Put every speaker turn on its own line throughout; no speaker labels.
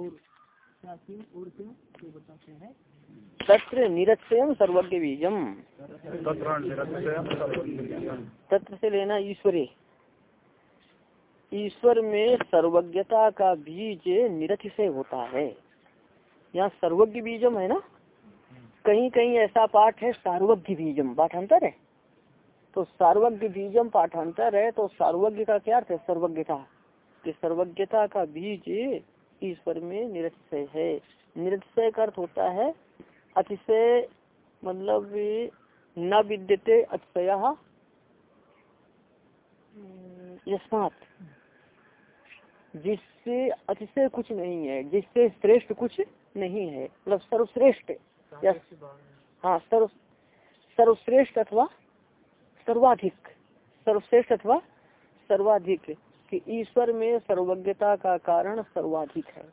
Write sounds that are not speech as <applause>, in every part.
और प्राचीन और क्यों? बताते हैं।
तत्र निरक्षयम सर्वज्ञ बीजम तत्र से लेना ईश्वरे। ईश्वर में सर्वज्ञता का बीज निरथ से होता है। यहाँ सर्वज्ञ बीजम है ना? कहीं कहीं ऐसा पाठ है सार्वज्ञ बीजम पाठांतर है? तो सार्वज्ञ बीजम पाठांतर है तो सार्वज्ञ का क्या अर्थ है? सर्वज्ञता। कि सर्वज्ञता का बीज ईश्वर में निरक्षय है। निरक्षय का अर्थ होता है अतिशय मतलब न विद्यते अतिशय यस्मात। जिससे अतिशय कुछ नहीं है जिससे श्रेष्ठ कुछ नहीं है मतलब सर्वश्रेष्ठ या हाँ सर्व सर्वश्रेष्ठ अथवा सर्वाधिक सर्वश्रेष्ठ अथवा सर्वाधिक। कि ईश्वर में सर्वज्ञता का कारण सर्वाधिक है।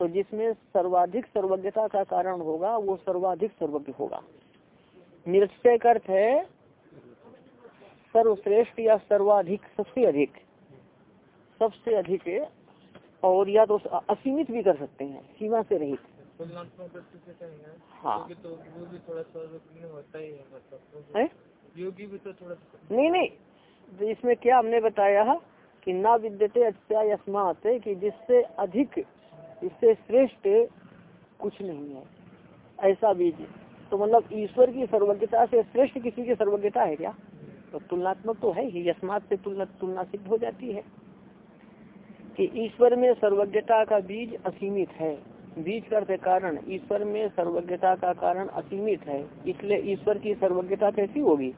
तो जिसमें सर्वाधिक सर्वज्ञता का कारण होगा वो सर्वाधिक सर्वज्ञ होगा। निरक्षय अर्थ है सर्वश्रेष्ठ या सर्वाधिक सबसे अधिक। सबसे अधिक और या तो असीमित भी कर सकते हैं सीमा से रहित हाँ।
तो वो भी थोड़ा होता ही है मतलब योगी भी तो थोड़ा
नहीं नहीं। तो इसमें क्या हमने बताया? कि ना विद्यते अच्छा कि जिससे अधिक इससे श्रेष्ठ कुछ नहीं है। ऐसा बीज तो मतलब ईश्वर की सर्वज्ञता से श्रेष्ठ किसी की सर्वज्ञता है क्या? तो तुलनात्मक तो है ही, यस्मात से तुलना तुलना सिद्ध हो जाती है। कि ईश्वर में सर्वज्ञता का बीज असीमित है। बीज करते कारण। ईश्वर में सर्वज्ञता का कारण असीमित है। इसलिए ईश्वर की सर्वज्ञता कैसी होगी?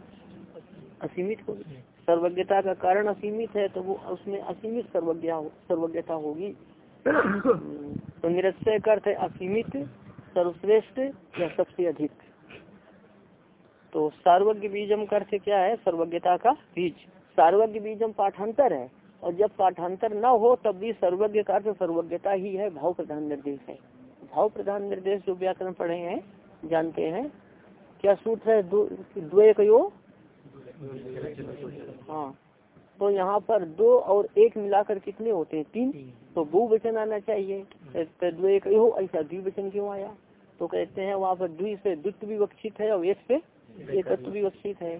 असीमित होगी। सर्वज्ञता का कारण असीमित है तो वो उसमें असीमित सर्वज्ञा सर्वज्ञता होगी। <coughs> तो निरक्षय का अर्थ है असीमित सर्वश्रेष्ठ या सबसे अधिक। तो सार्वज्ञ बीजम का अर्थ क्या है? सर्वज्ञता का बीज। सार्वज्ञ बीजम पाठांतर है और जब पाठांतर न हो तब भी सर्वज्ञ का अर्थ सर्वज्ञता ही है भाव प्रधान निर्देश है। भाव प्रधान निर्देश जो व्याकरण पढ़े हैं जानते हैं क्या सूत्र है? द्वे कयो हाँ। तो यहाँ पर दो और एक मिलाकर कितने होते हैं? तीन? तो बहुवचन आना चाहिए। तो कयो ऐसा द्विवचन क्यों आया? तो कहते हैं वहाँ पर द्वि से द्वित विवक्षित है और एक से एकत्व विवक्षित है।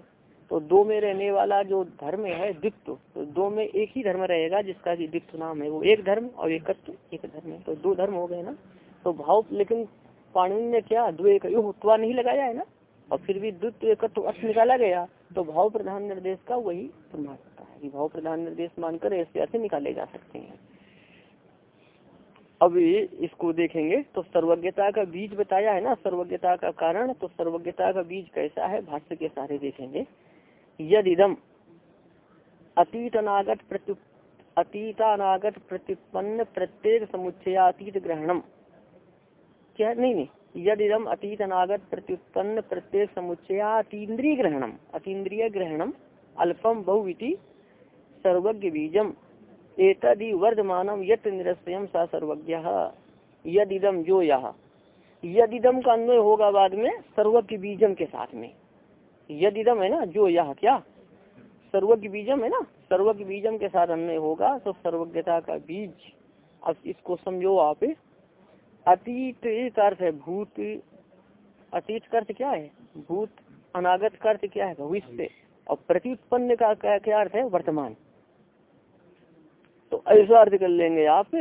तो दो में रहने वाला जो धर्म है द्वित्व तो दो में एक ही धर्म रहेगा जिसका कि द्वित्व नाम है। वो एक धर्म और एकत्व एक धर्म है। तो दो धर्म हो गए ना। तो भाव लेकिन पाणिनि ने क्या द्वे कयो नहीं लगाया है ना? और फिर भी द्वित्व एकत्व अर्थ निकाला गया तो भाव प्रधान निर्देश का वही प्रमाण होता है भाव प्रधान निर्देश मानकर ऐसे अर्थ निकाले जा सकते हैं। अब इसको देखेंगे तो सर्वज्ञता का बीज बताया है ना, सर्वज्ञता का कारण तो सर्वज्ञता का बीज कैसा है, भाष्य के सारे देखेंगे। यद इदम अतीत अनागत प्रत्यु अतीतानागत प्रतिपन्न प्रत्येक समुच्चयातीत ग्रहणम। क्या? नहीं नहीं। यद अतीत अनागत प्रत्युत्पन्न प्रत्येक समुच्चयातीन्द्रिय ग्रहणम अतीन्द्रिय ग्रहणम अल्पम बहुविति सर्वज्ञ बीजम एतदि वर्धमानम यत सा सर्वज्ञ। यद इदम जो यह यद इदम का अन्वय होगा बाद में सर्वज्ञ बीजम के साथ में। यद इदम है ना जो यह क्या? सर्वज्ञ बीजम है ना? सर्वज्ञ बीजम के साथ अन्वय होगा तो सर्वज्ञता का बीज। अब इसको समझो आप। अतीत का अर्थ है भूत। अतीत का अर्थ क्या है? भूत, अनागत का अर्थ क्या है? भविष्य। और प्रतिपन्न का क्या अर्थ है? वर्तमान। तो ऐसा अर्थ कर लेंगे आप।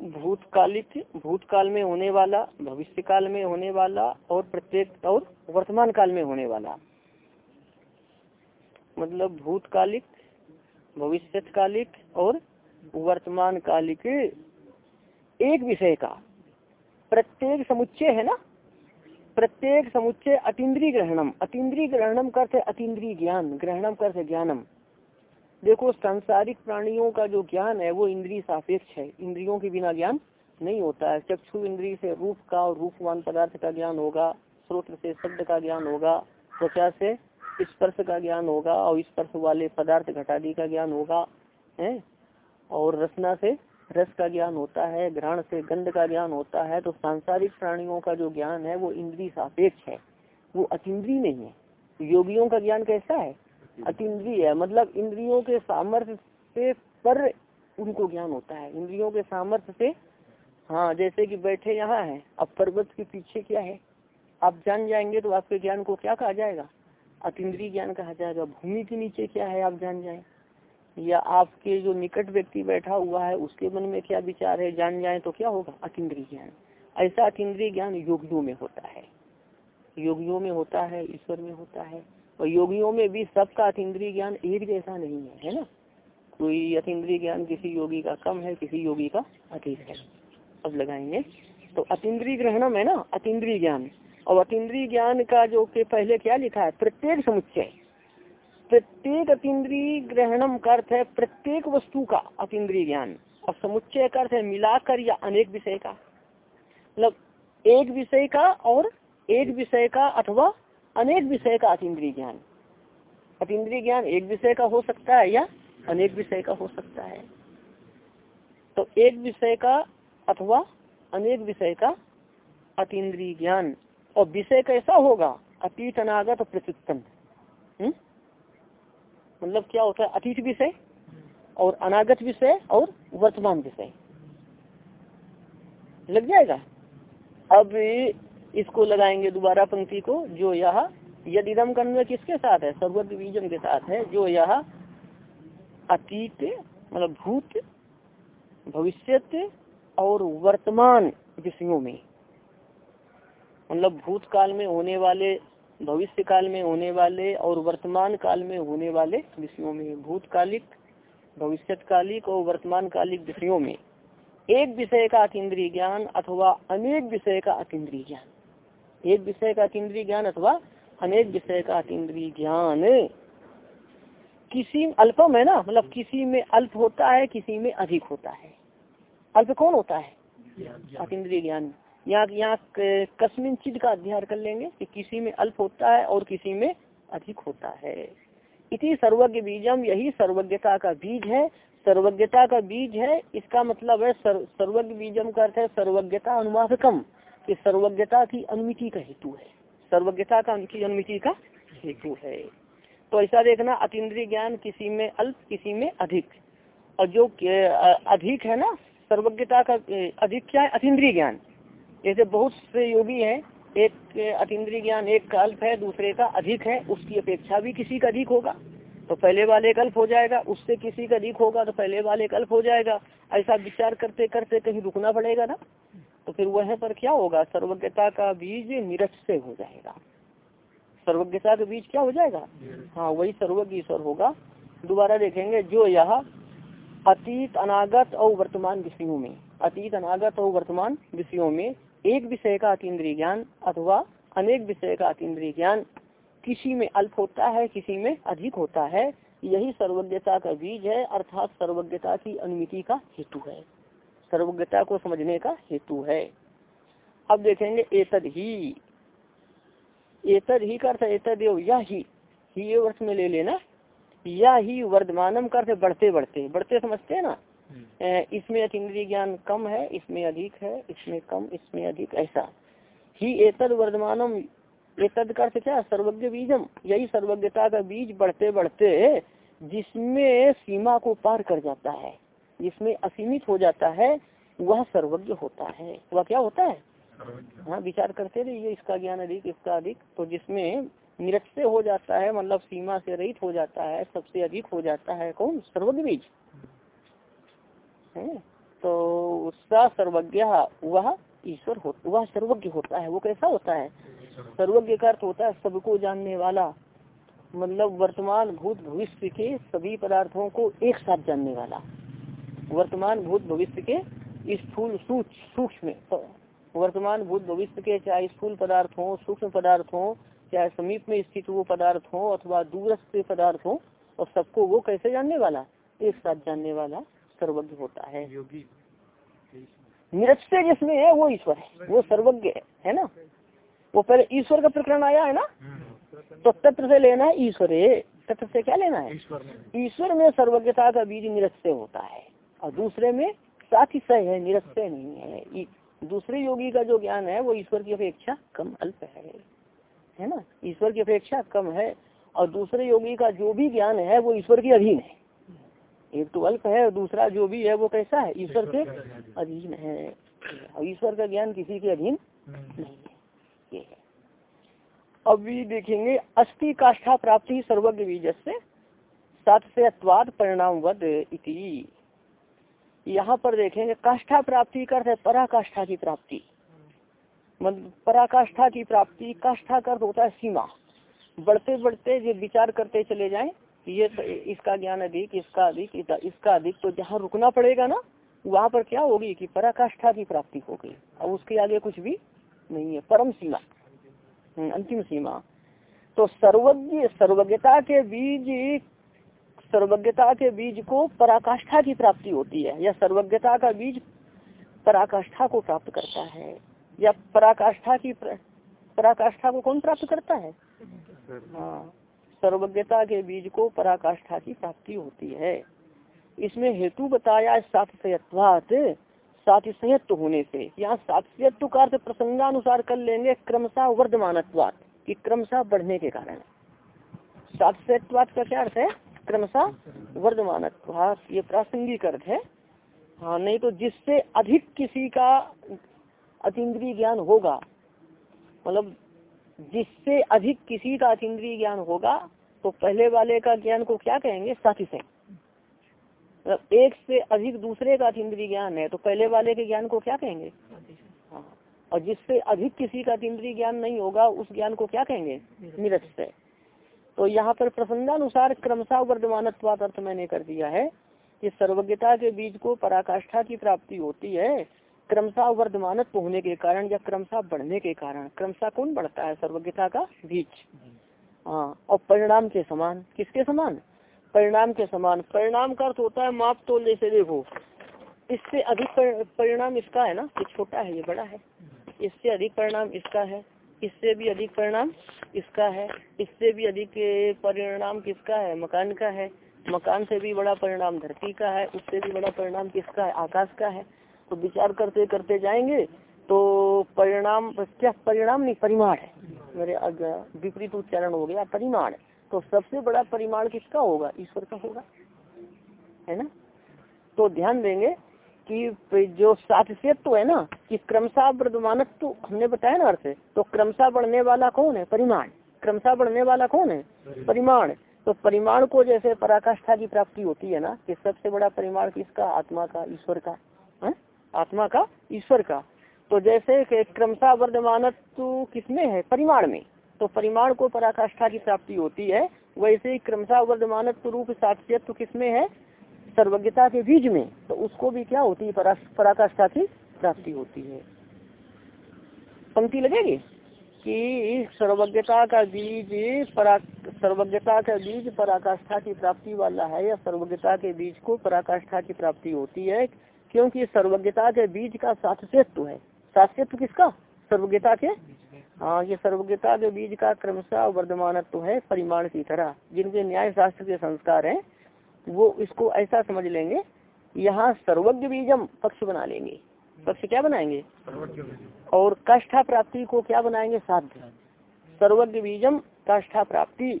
भूतकालिक भूतकाल में होने वाला भविष्य काल में होने वाला, और प्रत्येक, और वर्तमान काल में होने वाला। मतलब भूतकालिक भविष्यकालिक और वर्तमान कालिक एक विषय का। प्रत्येक समुच्चय है ना? प्रत्येक समुच्चय अतीन्द्रीय ग्रहणम। अतीन्द्रीय ग्रहणम करते अतीन्द्रीय ज्ञान, ग्रहणम करते ज्ञानम। देखो, सांसारिक प्राणियों का जो ज्ञान है, वो इंद्रिय सापेक्ष है। इंद्रियों के बिना ज्ञान नहीं होता है। चक्षु इंद्रिय से रूप का और रूपवान पदार्थ का ज्ञान होगा। स्रोत से शब्द का ज्ञान होगा। त्वचा से स्पर्श का ज्ञान होगा और स्पर्श वाले पदार्थ घटादी का ज्ञान होगा। है? और रचना से रस का ज्ञान होता है ग्रहण से गंध का ज्ञान होता है तो सांसारिक प्राणियों का जो ज्ञान है वो इंद्री सापेक्ष है। वो अतिद्रीय नहीं है। योगियों का ज्ञान कैसा है? अतिद्रीय है। मतलब इंद्रियों के सामर्थ्य से पर उनको ज्ञान होता है। इंद्रियों के सामर्थ्य से हाँ जैसे कि बैठे यहाँ है अब पर्वत के पीछे क्या है? आप जान जाएँगे तो आपके ज्ञान को क्या कहा जाएगा? अतिद्रीय ज्ञान कहा जाएगा। भूमि के नीचे क्या है? आप जान जाए। या आपके जो निकट व्यक्ति बैठा हुआ है, उसके मन में क्या विचार है, जान जाए तो क्या होगा? अतिद्रीय ज्ञान। ऐसा अतिद्रीय ज्ञान योगियों में होता है। योगियों में होता है, ईश्वर में होता है, और योगियों में भी सबका अतिद्रीय ज्ञान एक जैसा नहीं है है ना? कोई अतिद्रीय ज्ञान किसी योगी का कम है, किसी योगी का अधिक है। अब लगाएँगे। तो अतिद्रीय ग्रहणम है ना? अतिद्रीय ज्ञान। और अतिद्रीय ज्ञान का जो के पहले क्या लिखा है? प्रत्येक समुच्चय। प्रत्येक अतिद्रीय ग्रहणम का अर्थ है प्रत्येक वस्तु का अतिद्रीय ज्ञान। और समुच्चय का अर्थ है मिलाकर या अनेक विषय का। मतलब एक विषय का और एक विषय का अथवा अनेक विषय का अतिद्रीय ज्ञान। अतिद्रीय ज्ञान एक विषय का हो सकता है या अनेक विषय का हो सकता है। तो एक विषय का अथवा अनेक विषय का अतीन्द्रिय ज्ञान। और विषय कैसा होगा? अतीत अनागत प्रत्युत्तम मतलब क्या होता है, अतीत विषय और अनागत विषय और वर्तमान विषय लग जाएगा? अब इसको लगाएँगे दोबारा पंक्ति को, जो यह यदि इदम किसके साथ है? सर्वद बीजम के साथ है, जो यह अतीत मतलब भूत भविष्य और वर्तमान विषयों में मतलब भूतकाल में होने वाले भविष्य काल में होने वाले और वर्तमान काल में होने वाले विषयों में भूतकालिक भविष्यकालिक और वर्तमान कालिक विषयों में। एक विषय का अतीन्द्रिय ज्ञान अथवा अनेक विषय का अतीन्द्रिय ज्ञान। एक विषय का अतीन्द्रिय ज्ञान अथवा अनेक विषय का अतीन्द्रिय ज्ञान। किसी अल्पम है ना मतलब किसी में अल्प होता है किसी में अधिक होता है। अल्प कौन होता है? अतिद्रीय ज्ञान। यहाँ यहाँ कस्मिन चिद का अध्ययन कर लेंगे कि किसी में अल्प होता है और किसी में अधिक होता है। इति सर्वज्ञ बीजम यही सर्वज्ञता का बीज है। सर्वज्ञता का बीज है इसका मतलब है सर, सर्वज्ञ बीजम का अर्थ है सर्वज्ञता अनुवादकम कि सर्वज्ञता की अनुमिति का हेतु है। सर्वज्ञता का की अनुमिति का हेतु है। तो ऐसा देखना अतीन्द्रिय ज्ञान किसी में अल्प किसी में अधिक। और जो अधिक है ना सर्वज्ञता का अधिक क्या है? अतीन्द्रिय ज्ञान। जैसे बहुत से योगी हैं, एक अतीन्द्रिय ज्ञान एक का अल्प है, दूसरे का अधिक है, उसकी अपेक्षा भी किसी का अधिक होगा। तो पहले वाले का अल्प हो जाएगा, उससे किसी का अधिक होगा तो पहले वाले का अल्प हो जाएगा। ऐसा विचार करते करते कहीं रुकना पड़ेगा ना? तो फिर वह पर क्या होगा? सर्वज्ञता का बीज निरस से हो जाएगा। सर्वज्ञता का बीज क्या हो जाएगा? हाँ वही सर्वज्ञ ईश्वर होगा। दोबारा देखेंगे, जो यह अतीत, अनागत और वर्तमान विषयों में, अतीत, अनागत और वर्तमान विषयों में एक विषय का अतीन्द्रिय ज्ञान अथवा अनेक विषय का अतीन्द्रिय ज्ञान किसी में अल्प होता है, किसी में अधिक होता है, यही सर्वज्ञता का बीज है, अर्थात सर्वज्ञता की अनुमिति का हेतु है। सर्वज्ञता को समझने का हेतु है। अब देखेंगे एतद ही। एतद ही का अर्थ एतद या ही। ही वर्ष में ले लेना। या ही वर्धमानम कर बढ़ते बढ़ते बढ़ते समझते हैं ना? इसमें अतीन्द्रिय ज्ञान कम है इसमें अधिक है इसमें कम इसमें अधिक ऐसा। ही एतद वर्धमानम एतद का क्या? सर्वज्ञ बीजम यही सर्वज्ञता का बीज बढ़ते बढ़ते जिसमें सीमा को पार कर जाता है जिसमें असीमित हो जाता है वह सर्वज्ञ होता है। वह क्या होता है? हाँ विचार करते रहिए इसका ज्ञान अधिक इसका अधिक। तो जिसमें निरक्ष हो जाता है मतलब सीमा से रहित हो जाता है सबसे अधिक हो जाता है कौन? सर्वज्ञ बीज। है। तो उसका सर्वज्ञ वह ईश्वर हो, वह सर्वज्ञ होता है। वो कैसा होता है? सर्वज्ञ का अर्थ होता है सबको जानने वाला। मतलब वर्तमान भूत भविष्य के सभी पदार्थों को एक साथ जानने वाला। वर्तमान भूत भविष्य के स्थूल सूक्ष्म, वर्तमान भूत भविष्य के चाहे स्थूल पदार्थ हो सूक्ष्म पदार्थ हो चाहे समीप में स्थित वो पदार्थ हो अथवा दूरस्थ पदार्थ हो और सबको वो कैसे जानने वाला? एक साथ जानने वाला। सर्वज्ञ होता है। निरक्षय जिसमें है वो ईश्वर है। वो सर्वज्ञ है है ना? वो पहले ईश्वर का प्रकरण आया है ना? तो तत्व से लेना है ईश्वर। तत्व से क्या लेना है? ईश्वर में। सर्वज्ञता का बीज निरक्षय होता है। और दूसरे में साथ ही सह है निरक्षय नहीं है। दूसरे योगी का जो ज्ञान है वो ईश्वर की अपेक्षा कम अल्प है। है ना? ईश्वर की अपेक्षा कम है। और दूसरे योगी का जो भी ज्ञान है वो ईश्वर के अधीन है। एक तो अल्प है दूसरा जो भी है वो कैसा है? ईश्वर के अधीन है। ईश्वर का ज्ञान किसी के अधीन नहीं है। अभी देखेंगे अस्थि काष्ठा प्राप्ति सर्वज्ञ बीज से सात से अत्वाद परिणाम वद इति। यहाँ पर देखेंगे काष्ठा प्राप्ति का अर्थ है पराकाष्ठा की प्राप्ति। मतलब पराकाष्ठा की प्राप्ति काष्ठा का अर्थ होता है सीमा। बढ़ते बढ़ते जो विचार करते चले जाएँ ये तो इसका ज्ञान अधिक इसका अधिक इसका अधिक। तो जहाँ रुकना पड़ेगा ना वहाँ पर क्या होगी कि पराकाष्ठा की प्राप्ति होगी अब उसके आगे कुछ भी नहीं है। परम सीमा। हम्म, अंतिम सीमा। तो सर्वज्ञ सर्वज्ञता के बीज सर्वज्ञता के बीज को पराकाष्ठा की प्राप्ति होती है या सर्वज्ञता का बीज पराकाष्ठा को प्राप्त करता है। या पराकाष्ठा की पराकाष्ठा को कौन प्राप्त करता है? हाँ। सर्वज्ञता के बीज को पराकाष्ठा की प्राप्ति होती है। इसमें हेतु बताया सातशयत्वात, सातिशयत्व होने से। यहाँ सातिशयत्व का अर्थ प्रसंगानुसार कर लेंगे क्रमशः वर्धमानत्वात, की क्रमशः बढ़ने के कारण। सातिशयत्वात का क्या अर्थ है? क्रमशः वर्धमानत्वात। ये प्रासंगिक अर्थ है। हाँ नहीं तो जिससे अधिक किसी का अतीन्द्रीय ज्ञान होगा मतलब जिससे अधिक किसी का अतीन्द्रीय ज्ञान होगा तो पहले वाले का ज्ञान को क्या कहेंगे? सातिशय मतलब एक से अधिक दूसरे का अतीन्द्रीय ज्ञान है तो पहले वाले के ज्ञान को क्या कहेंगे? हाँ। और जिससे अधिक किसी का अतीन्द्रीय ज्ञान नहीं होगा, उस ज्ञान को क्या कहेंगे? निरस्त तो यहाँ पर प्रसंगानुसार क्रमशः वर्धमान अर्थ मैंने कर दिया है कि सर्वज्ञता के बीज को पराकाष्ठा की प्राप्ति होती है क्रमशः वर्धमान होने के कारण या क्रमशः बढ़ने के कारण। क्रमशः कौन बढ़ता है? सर्वज्ञता का बीज। हाँ और परिणाम के समान, किसके समान? परिणाम के समान। परिणाम का अर्थ होता है माप तो जैसे देखो इससे अधिक परिणाम इसका है ना? ये छोटा है, ये बड़ा है। इससे अधिक परिणाम इसका है। इससे भी अधिक परिणाम इसका है। इससे भी अधिक परिणाम किसका है? मकान का है। मकान से भी बड़ा परिणाम धरती का है। उससे भी बड़ा परिणाम किसका है? आकाश का है। तो विचार करते करते जाएँगे तो परिणाम, क्या? परिणाम नहीं, परिमाण है। मेरे विपरीत उच्चारण हो गया परिमाण। तो सबसे बड़ा परिमाण किसका होगा? ईश्वर का होगा। है ना? तो ध्यान देंगे कि जो सातस्यत्व है ना कि क्रमशः वर्धमानत्व हमने बताया ना अर्थ तो क्रमशः बढ़ने वाला कौन है? परिमाण। क्रमशः बढ़ने वाला कौन है? परिमाण। तो परिमाण को जैसे पराकाष्ठा की प्राप्ति होती है ना कि सबसे बड़ा परिमाण किसका? आत्मा का ईश्वर का। है? आत्मा का ईश्वर का। तो जैसे क्रमशः वर्धमान किसमें है? परिमाण में। तो परिमाण को पराकाष्ठा की प्राप्ति होती है। वैसे ही क्रमशः वर्धमान रूप साक्ष्यत्व किसमें है? सर्वज्ञता के बीज में। तो उसको भी क्या होती है? पराकाष्ठा की प्राप्ति होती है। पंक्ति लगेगी? कि सर्वज्ञता का बीज परा, सर्वज्ञता का बीज पराकाष्ठा की प्राप्ति वाला है या सर्वज्ञता के बीज को पराकाष्ठा की प्राप्ति होती है। क्योंकि सर्वज्ञता के बीज का सातस्यत्व है। सातस्यत्व किसका? सर्वज्ञता के? हाँ ये सर्वज्ञता के बीज का क्रमशः वर्धमान तो है परिमाण की तरह। जिनके न्याय शास्त्र के संस्कार हैं वो इसको ऐसा समझ लेंगे यहाँ सर्वज्ञ बीजम पक्ष बना लेंगे। पक्ष क्या बनाएँगे? और काष्ठा प्राप्ति को क्या बनाएँगे? साध्य। सर्वज्ञ बीजम काष्ठा प्राप्ति।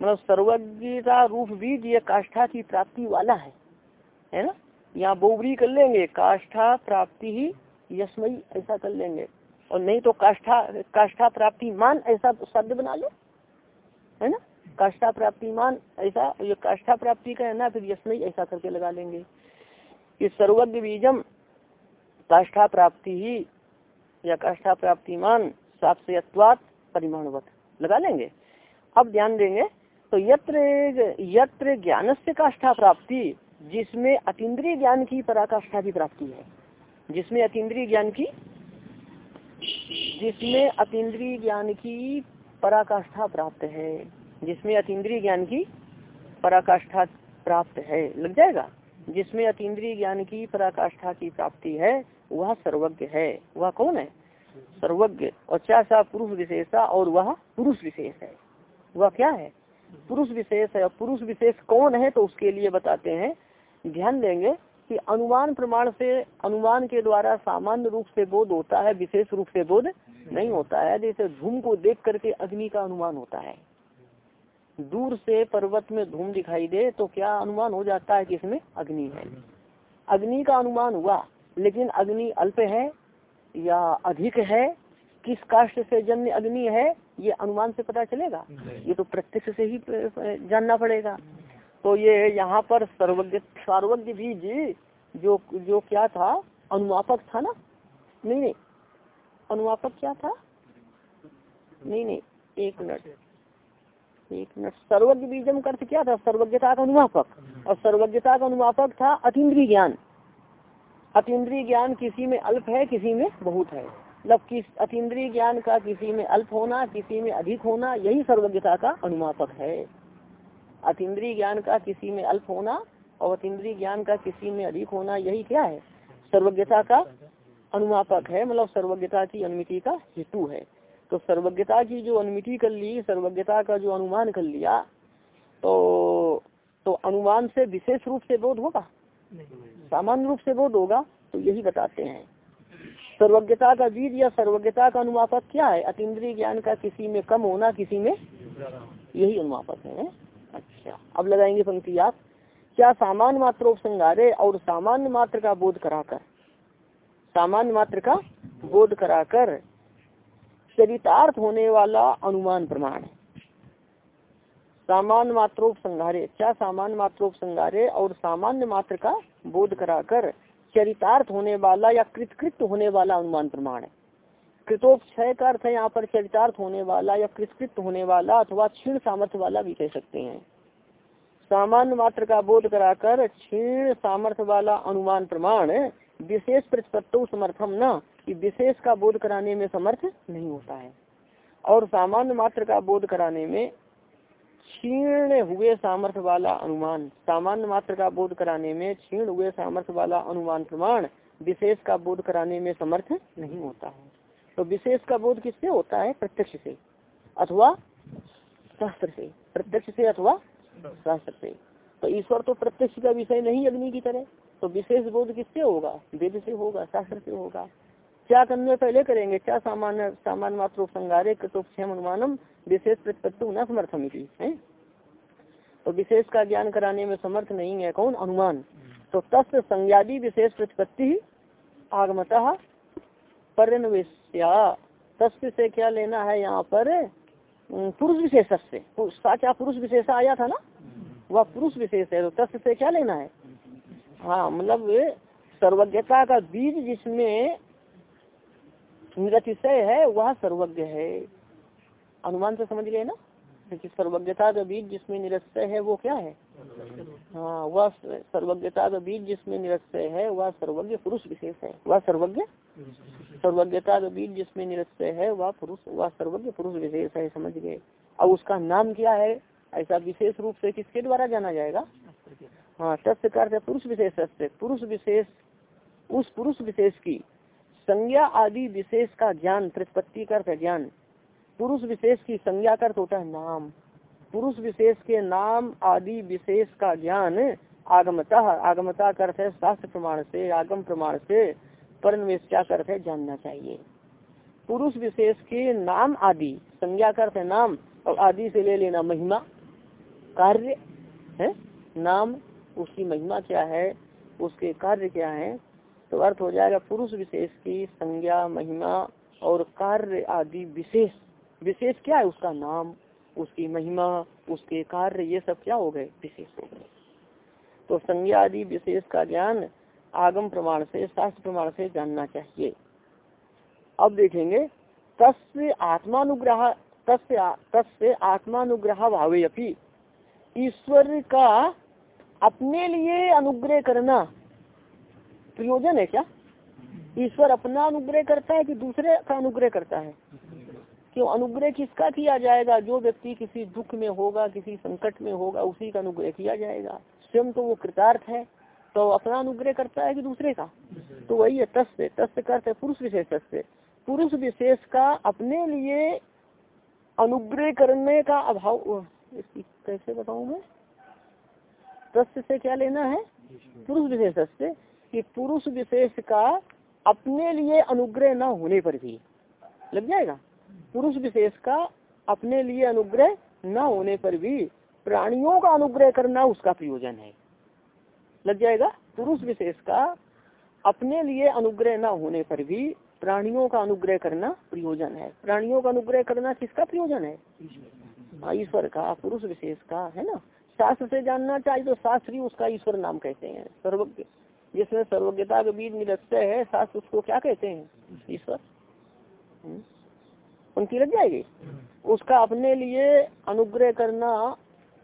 मतलब सर्वज्ञता रूप बीज ये काष्ठा की प्राप्ति वाला है। है ना? यहाँ बोबरी कर लेंगे। काष्ठा प्राप्ति ही यशमयी ऐसा कर लेंगे। और नहीं तो काष्ठा काष्ठा प्राप्ति मान ऐसा शब्द बना लो। है ना? काष्ठा प्राप्ति मान ऐसा, ये काष्ठा प्राप्ति का है ना, फिर यशमयी ऐसा करके लगा लेंगे। कि सर्वज्ञ बीजम, काष्ठा प्राप्ति ही, या काष्ठा प्राप्ति मान साक्षयत्वात परिमाणवत। लगा लेंगे। अब ध्यान देंगे तो यत्र यत्र ज्ञान से काष्ठा प्राप्ति, जिसमें अतीन्द्रिय ज्ञान की पराकाष्ठा की प्राप्ति है। जिसमें अतीन्द्रिय ज्ञान की, जिसमें अतीन्द्रिय ज्ञान की पराकाष्ठा प्राप्त है, जिसमें अतीन्द्रिय ज्ञान की पराकाष्ठा प्राप्त है। लग जाएगा? जिसमें अतीन्द्रिय ज्ञान की पराकाष्ठा की प्राप्ति है, वह सर्वज्ञ है। वह कौन है? सर्वज्ञ। और सा पुरुष विशेषा और वह पुरुष विशेष है। वह क्या है? पुरुष विशेष है। पुरुष विशेष कौन है तो उसके लिए बताते हैं। ध्यान देंगे। कि अनुमान प्रमाण से अनुमान के द्वारा सामान्य रूप से बोध होता है विशेष रूप से बोध नहीं होता है। जैसे धूम को देख करके अग्नि का अनुमान होता है। दूर से पर्वत में धूम दिखाई दे तो क्या अनुमान हो जाता है कि इसमें अग्नि है? अग्नि का अनुमान हुआ लेकिन अग्नि अल्प है या अधिक है? किस काष्ट से जन्य अग्नि है? ये अनुमान से पता चलेगा। ये तो प्रत्यक्ष से ही जानना पड़ेगा। तो ये यहाँ पर सर्वज्ञ सर्वज्ञ बीज जो जो क्या था? अनुमापक था ना? नहीं नहीं। अनुमापक क्या था? नहीं नहीं। एक मिनट। एक मिनट। सर्वज्ञ बीजम अर्थ क्या था? सर्वज्ञता का अनुमापक और सर्वज्ञता का अनुमापक था अतीन्द्रीय ज्ञान। अतीन्द्रीय ज्ञान किसी में अल्प है, किसी में बहुत है। मतलब किस, अतीन्द्रीय ज्ञान का किसी में अल्प होना, किसी में अधिक होना, यही सर्वज्ञता का अनुमापक है। अतीन्द्रीय ज्ञान का किसी में अल्प होना और अतीन्द्रीय ज्ञान का किसी में अधिक होना, यही क्या है? सर्वज्ञता का अनुमापक है मतलब सर्वज्ञता की अनुमिति का हेतु है। तो सर्वज्ञता की जो अनुमिति कर ली, सर्वज्ञता का जो अनुमान कर लिया तो तो अनुमान से विशेष रूप से बोध होगा? सामान्य रूप से बोध होगा तो यही बताते हैं। सर्वज्ञता का बीज या सर्वज्ञता का अनुमापक क्या है? अतीन्द्रीय ज्ञान का किसी में कम होना, किसी में यही अनुमापक है। अच्छा अब लगाएँगे पंक्ति आप क्या सामान्य मात्र उपसंगारे और सामान्य मात्र का बोध कराकर, सामान्य मात्र का बोध कराकर चरितार्थ होने वाला अनुमान प्रमाण सामान्य मात्रोपसंगारे क्या सामान्य मात्रोप संघारे और सामान्य मात्र का बोध कराकर चरितार्थ होने वाला या कृतकृत होने वाला अनुमान प्रमाण है। कृतोपक्षय का अर्थ है यहाँ पर चरितार्थ होने वाला या कृतकृत होने वाला अथवा क्षीण सामर्थ्य वाला भी कह सकते हैं। सामान्य मात्र का बोध कराकर क्षीण सामर्थ्य वाला अनुमान प्रमाण विशेष प्रतिपत्तो समर्थम न, कि विशेष का बोध कराने में समर्थ नहीं होता है। और सामान्य मात्र का बोध कराने में क्षीण हुए सामर्थ्य वाला अनुमान, सामान्य मात्र का बोध कराने में क्षीण हुए सामर्थ्य वाला अनुमान प्रमाण विशेष का बोध कराने में समर्थ नहीं होता है। तो विशेष का बोध किससे होता है? प्रत्यक्ष से, अथवा शास्त्र से, प्रत्यक्ष से अथवा शास्त्र से तो ईश्वर तो प्रत्यक्ष का विषय नहीं अग्नि की तरह। तो विशेष बोध किससे होगा? वेद से होगा, शास्त्र से होगा। क्या करने पहले करेंगे? क्या सामान्य सामान्य मात्र संगारे कृतोक्षम अनुमानम विशेष प्रतिपत्ति न समर्थम है? तो विशेष का ज्ञान कराने में समर्थ नहीं है कौन? अनुमान तो तस्व संज्ञादी विशेष प्रतिपत्ति आगमता परन्वेश्या तस्व से क्या लेना है यहाँ पर? पुरुष विशेष से साचा पुरुष विशेष आया था ना? वह पुरुष विशेष है तो तस्व से क्या लेना है? हाँ मतलब सर्वज्ञता का बीज जिसमें निरतिशय है, वह सर्वज्ञ है। अनुमान से समझ गए ना सर्वज्ञता का बीज जिसमें निरस्य है, वो क्या है? हाँ वह सर्वज्ञता का बीज जिसमें निरस्य है, वह सर्वज्ञ पुरुष विशेष है। वह सर्वज्ञ? सर्वज्ञता का बीज जिसमें निरस्य है, वह पुरुष, वह सर्वज्ञ पुरुष विशेष है, समझ गए। अब उसका नाम क्या है? ऐसा विशेष रूप से किसके द्वारा जाना जाएगा? हाँ तथ्य कार्य पुरुष विशेष पुरुष विशेष, उस पुरुष विशेष की संज्ञा आदि विशेष का ज्ञान, प्रतिपत्ति कर ज्ञान। पुरुष विशेष की संज्ञा कर होता है नाम। पुरुष विशेष के नाम आदि विशेष का ज्ञान आगमता आगमता अर्थ है शास्त्र प्रमाण से, आगम प्रमाण से परनवेश क्या है जानना चाहिए। पुरुष विशेष के नाम आदि, संज्ञा अर्थ है नाम, और आदि से ले लेना महिमा। कार्य है? नाम, उसकी महिमा क्या है? उसके कार्य क्या है? तो अर्थ हो जाएगा पुरुष विशेष की संज्ञा, महिमा और कार्य आदि विशेष। विशेष क्या है उसका नाम, उसकी महिमा, उसके कार्य, ये सब क्या हो गए? विशेष हो गए। तो संज्ञा आदि विशेष का ज्ञान आगम प्रमाण से, शास्त्र प्रमाण से जानना चाहिए। अब देखेंगे, तस्य आत्मानुग्रह, तस्य तस्य आत्मानुग्रह भावे अपनी ईश्वर का अपने लिए अनुग्रह करना प्रयोजन है क्या? ईश्वर अपना अनुग्रह करता है कि दूसरे का अनुग्रह करता है? क्यों? अनुग्रह किसका किया जाएगा? जो व्यक्ति किसी दुख में होगा, किसी संकट में होगा, उसी का अनुग्रह किया जाएगा। स्वयं तो वो कृतार्थ है तो अपना अनुग्रह करता है कि दूसरे का? तो वही है तस्य। तस्य करते पुरुष विशेष तस्य पुरुष विशेष का अपने लिए अनुग्रह करने का अभाव इसकी कैसे बताऊ मैं? तस्य से क्या लेना है? पुरुष विशेष से, कि पुरुष विशेष का अपने लिए अनुग्रह न होने पर भी लग जाएगा। पुरुष विशेष का अपने लिए अनुग्रह न होने पर भी प्राणियों का अनुग्रह करना उसका प्रयोजन है। लग जाएगा? पुरुष विशेष का अपने लिए अनुग्रह न होने पर भी प्राणियों का अनुग्रह करना प्रयोजन है। प्राणियों का अनुग्रह करना किसका प्रयोजन है? हाँ, ईश्वर का पुरुष विशेष का है ना? शास्त्र से जानना चाहिए तो शास्त्र ही उसका ईश्वर नाम कहते हैं सर्वज्ञ। जिसमें सर्वज्ञता के बीच निरस्य है शास्त्र उसको क्या कहते हैं? ईश्वर। हम्म। उनकी लग जाएगी। उसका अपने लिए अनुग्रह करना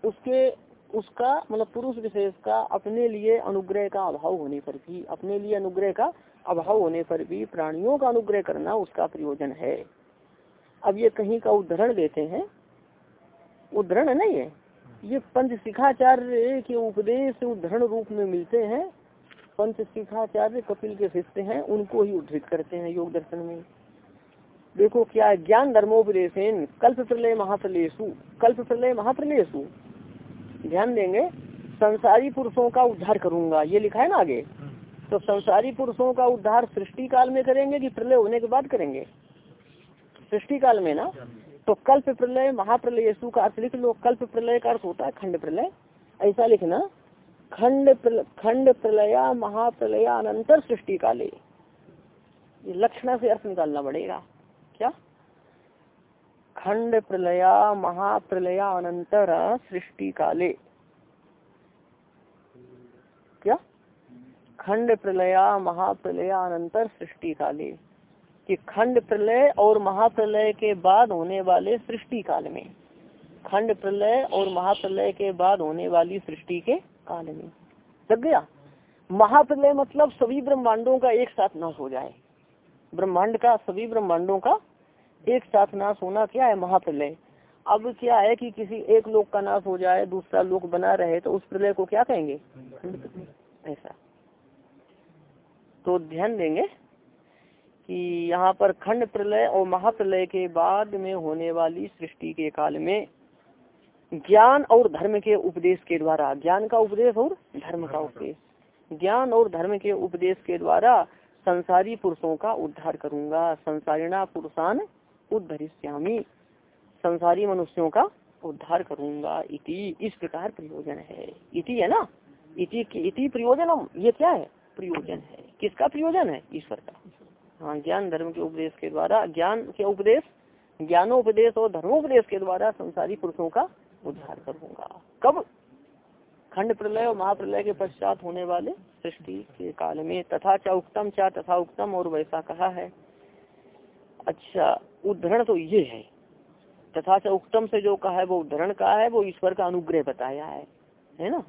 उसके उसका मतलब पुरुष विशेष का अपने लिए अनुग्रह का अभाव होने पर भी अपने लिए अनुग्रह का अभाव होने पर भी प्राणियों का अनुग्रह करना उसका प्रयोजन है। अब ये कहीं का उदाहरण देते हैं। उदाहरण है। ना ये ये पंच शिखाचार्य के उपदेश उदाहरण रूप में मिलते हैं। पंच शिखाचार्य कपिल के शिष्य हैं, उनको ही उद्धृत करते हैं योग दर्शन में। देखो क्या ज्ञान धर्मोपदेशन कल्प प्रलय महाप्रलयसु कल्प प्रलय महाप्रलयसु ध्यान देंगे, संसारी पुरुषों का उद्धार करूँगा, ये लिखा है ना आगे। तो संसारी पुरुषों का उद्धार सृष्टि काल में करेंगे कि प्रलय होने के बाद करेंगे? सृष्टि काल में ना? तो कल्प प्रलय महाप्रलय का अर्थ लिख लो। कल्प प्रलय का अर्थ होता है खंड प्रलय। ऐसा लिखना खंड प्रल, खंड प्रलया महाप्रलया अनंतर सृष्टि काले ये लक्षणा से अर्थ निकालना पड़ेगा। क्या? खंड प्रलया महाप्रलया अनंतर सृष्टि काले क्या? खंड प्रलया महाप्रलया अनंतर सृष्टि काले कि खंड प्रलय और महाप्रलय के बाद होने वाले सृष्टि काल में। खंड प्रलय और महाप्रलय के बाद होने वाली सृष्टि के काल में। लग गया? महाप्रलय मतलब सभी ब्रह्मांडों का एक साथ नाश हो जाए। ब्रह्मांड का, सभी ब्रह्मांडों का एक साथ नाश होना क्या है? महाप्रलय। अब क्या है कि किसी एक लोक का नाश हो जाए, दूसरा लोक बना रहे तो उस प्रलय को क्या कहेंगे? ऐसा। तो ध्यान देंगे। कि यहाँ पर खंड प्रलय और महाप्रलय के बाद में होने वाली सृष्टि के काल में ज्ञान और धर्म के उपदेश के द्वारा ज्ञान का उपदेश और धर्म का उपदेश। ज्ञान और धर्म के उपदेश के द्वारा संसारी पुरुषों का उद्धार करूँगा। संसारिणा पुरुषान उद्धरिष्यामी। संसारी मनुष्यों का उद्धार करूँगा इति। इस प्रकार प्रयोजन है। इति है ना? इति इति प्रयोजनम। ये क्या है? प्रयोजन है। किसका प्रयोजन है? ईश्वर का। हाँ ज्ञान धर्म के उपदेश के द्वारा, ज्ञान के उपदेश, ज्ञानोपदेश और धर्मोपदेश के द्वारा संसारी पुरुषों का उद्धार करूँगा। कब? खंड प्रलय और महाप्रलय के पश्चात होने वाले सृष्टि के काल में। तथा चा उत्तम चा, तथा उत्तम और वैसा कहा है। अच्छा उद्धरण तो ये है। तथा चा उत्तम से जो कहा है, वो उद्धरण कहा है, वो ईश्वर का अनुग्रह बताया है। है ना?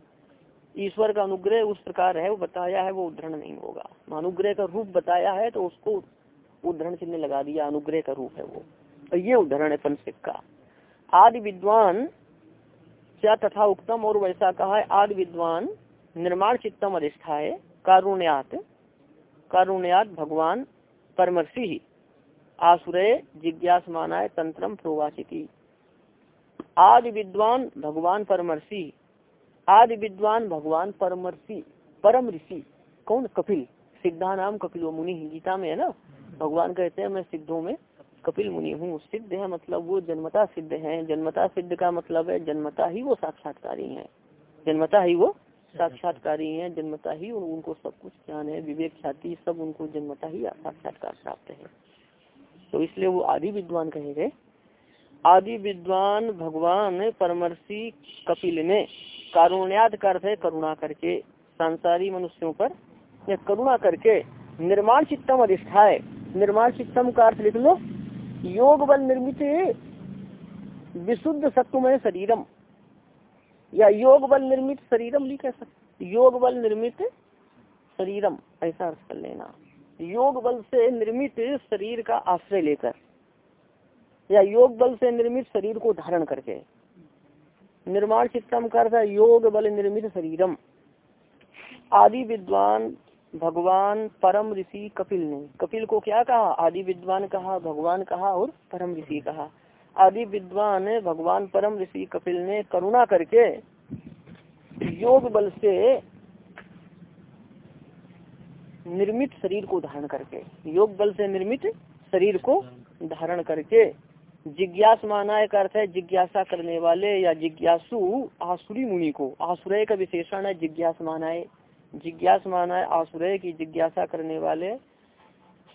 ईश्वर का अनुग्रह उस प्रकार है, वो बताया है, वो उदाहरण नहीं होगा। अनुग्रह का रूप बताया है तो उसको उदाहरण चिन्ह लगा दिया, अनुग्रह का रूप है वो। और ये उदाहरण है पंचक का। आदि विद्वान क्या तथा उत्तम और वैसा कहा है, आदि विद्वान निर्माण चित्तम अधिष्ठाए कारुण्यात कारुण्यात भगवान परमर्षि ही। आसुरय जिज्ञास मानाए तंत्रम प्रोवाचिकी आदि विद्वान भगवान परमर्षि आदि विद्वान भगवान परमर्षि, परम ऋषि, कौन? कपिल। सिद्धा नाम कपिलो मुनि गीता में है ना? भगवान कहते हैं, मैं सिद्धों में कपिल मुनि हूँ। सिद्ध है मतलब वो जन्मता सिद्ध है। जन्मता सिद्ध का मतलब है जन्मता ही वो साक्षात्कारी है। जन्मता ही वो साक्षात्कारी है। जन्मता ही उनको सब कुछ ज्ञान है। विवेक ख्याति सब उनको जन्मता ही साक्षात्कार प्राप्त है। तो इसलिए वो आदि विद्वान कहे गए। आदि विद्वान भगवान परमर्षि कपिल ने कारुण्याद का अर्थ है करुणा करके, सांसारी मनुष्यों पर या करुणा करके निर्माण चित्तम अधिष्ठाए निर्माण चित्तम का अर्थ लिख लो, योग बल निर्मित विशुद्ध सत्वमय शरीरम। या योग बल निर्मित शरीरम नहीं कह सकते योग बल निर्मित शरीरम, ऐसा अर्थ कर लेना। योग बल से निर्मित शरीर का आश्रय लेकर या योग बल से निर्मित शरीर को धारण करके। निर्माण चित्तम कर योग बल निर्मित शरीरम। आदि विद्वान भगवान परम ऋषि कपिल ने। कपिल को क्या कहा? आदि विद्वान कहा, भगवान कहा और परम ऋषि कहा। आदि विद्वान भगवान परम ऋषि कपिल ने करुणा करके योग बल से निर्मित शरीर को धारण करके, योग बल से निर्मित शरीर को धारण करके जिज्ञास माना एक अर्थ है जिज्ञासा करने वाले या जिज्ञासु, आसुरी मुनि को। आसुरय का विशेषण है जिज्ञास मानाए जिज्ञास माना है आसुरय की जिज्ञासा करने वाले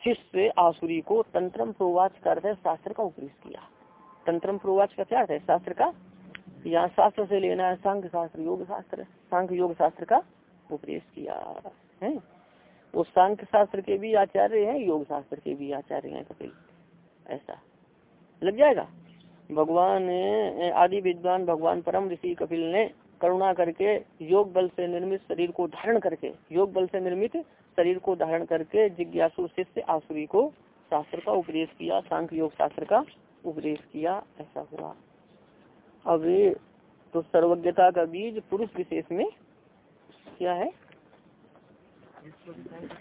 शिष्य आसुरी को तंत्रम प्रोवाच करते शास्त्र का उपदेश किया। तंत्रम प्रोवाच का क्या अर्थ है? शास्त्र का? यहाँ शास्त्र से लेना है सांख्य शास्त्र, योग शास्त्र। सांख्य योग शास्त्र का उपदेश किया है। वो सांख्य शास्त्र के भी आचार्य हैं, योग शास्त्र के भी आचार्य हैं कपिल। ऐसा। लग जाएगा। भगवान आदि विद्वान भगवान परम ऋषि कपिल ने करुणा करके योग बल से निर्मित शरीर को धारण करके योग बल से निर्मित शरीर को धारण करके जिज्ञासु शिष्य आसुरी को शास्त्र का उपदेश किया सांख्य योग शास्त्र का उपदेश किया ऐसा हुआ। अब तो सर्वज्ञता का बीज पुरुष विशेष में क्या है?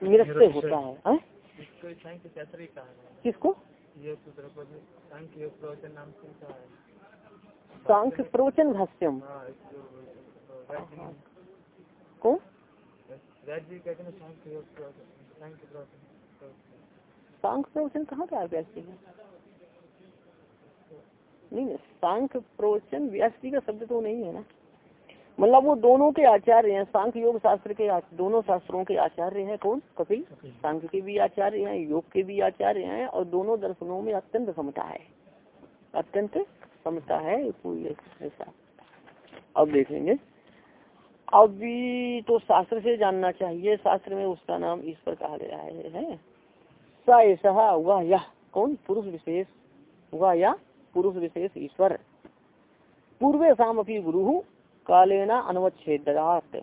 निरस्त होता है, है?
ही।
किसको?
सांख्य प्रवचन है
भाष्यम
हाँ राज्य कहते सांख्य प्रवचन
कहाँ पे व्यास जी का नहीं नहीं सांख्य प्रवचन व्यास जी का शब्द तो नहीं है ना। मतलब वो दोनों के आचार्य हैं सांख्य योग शास्त्र के दोनों शास्त्रों के आचार्य हैं कौन? कपिल। सांख्य के भी आचार्य हैं योग के भी आचार्य हैं और दोनों दर्शनों में अत्यंत समता है। अत्यंत समता है कोई ऐसा। अब देखेंगे। अभी तो शास्त्र से जानना चाहिए। शास्त्र में उसका नाम ईश्वर कहा गया है, है? सा ऐसा वह यह कौन? पुरुष विशेष वह या पुरुष विशेष ईश्वर। पूर्वे शाम अपनी गुरु कालेना अनवच्छेदात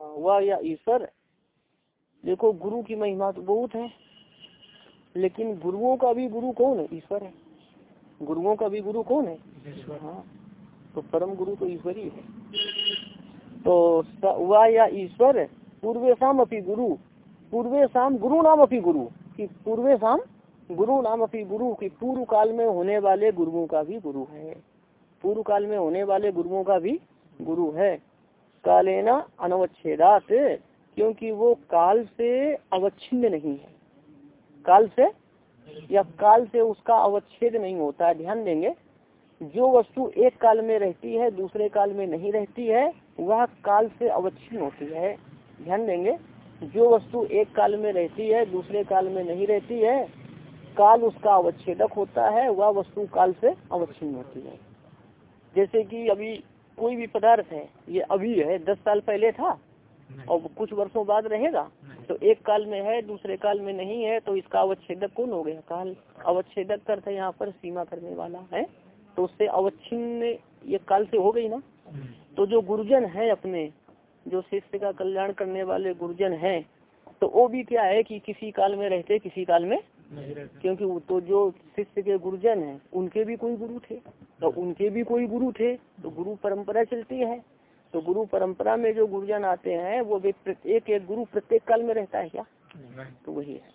वह या ईश्वर, देखो गुरु की महिमा तो बहुत है, लेकिन गुरुओं का भी गुरु कौन है? ईश्वर है। गुरुओं का भी गुरु कौन है? हाँ तो परम गुरु तो ईश्वर ही है। तो वह या ईश्वर पूर्वे शाम अपनी गुरु पूर्वे शाम गुरु नाम अपनी गुरु कि पूर्वे शाम गुरु नाम अपनी गुरु की पूर्व काल में होने वाले गुरुओं का भी गुरु है। पूर्व काल में होने वाले गुरुओं का भी गुरु है। कालेना अनवच्छेदात, क्योंकि वो काल से अवच्छिन्न नहीं है। काल से या काल से उसका अवच्छेद नहीं होता है, ध्यान देंगे। जो वस्तु एक काल में रहती है, दूसरे काल में नहीं रहती है, वह काल से अवच्छिन्न होती है। ध्यान देंगे, जो वस्तु एक काल में रहती है, दूसरे काल में नहीं रहती है काल उसका अवच्छेदक होता है वह वस्तु काल से अवच्छिन्न होती है। जैसे कि अभी कोई भी पदार्थ है ये अभी है दस साल पहले था और कुछ वर्षों बाद रहेगा तो एक काल में है दूसरे काल में नहीं है तो इसका अवच्छेदक कौन हो गया? काल अवच्छेदक है यहाँ पर सीमा करने वाला है तो उससे अवच्छिन्न ये काल से हो गई ना? तो जो गुरुजन है अपने जो शिष्य का कल्याण करने वाले गुरुजन है तो वो भी क्या है कि किसी काल में रहते किसी काल में क्योंकि वो तो जो शिष्य के गुरुजन हैं उनके भी कोई गुरु थे। तो उनके भी कोई गुरु थे तो गुरु परंपरा चलती है। तो गुरु परंपरा में जो गुरुजन आते हैं वो भी एक एक गुरु प्रत्येक काल में रहता है क्या? तो वही है।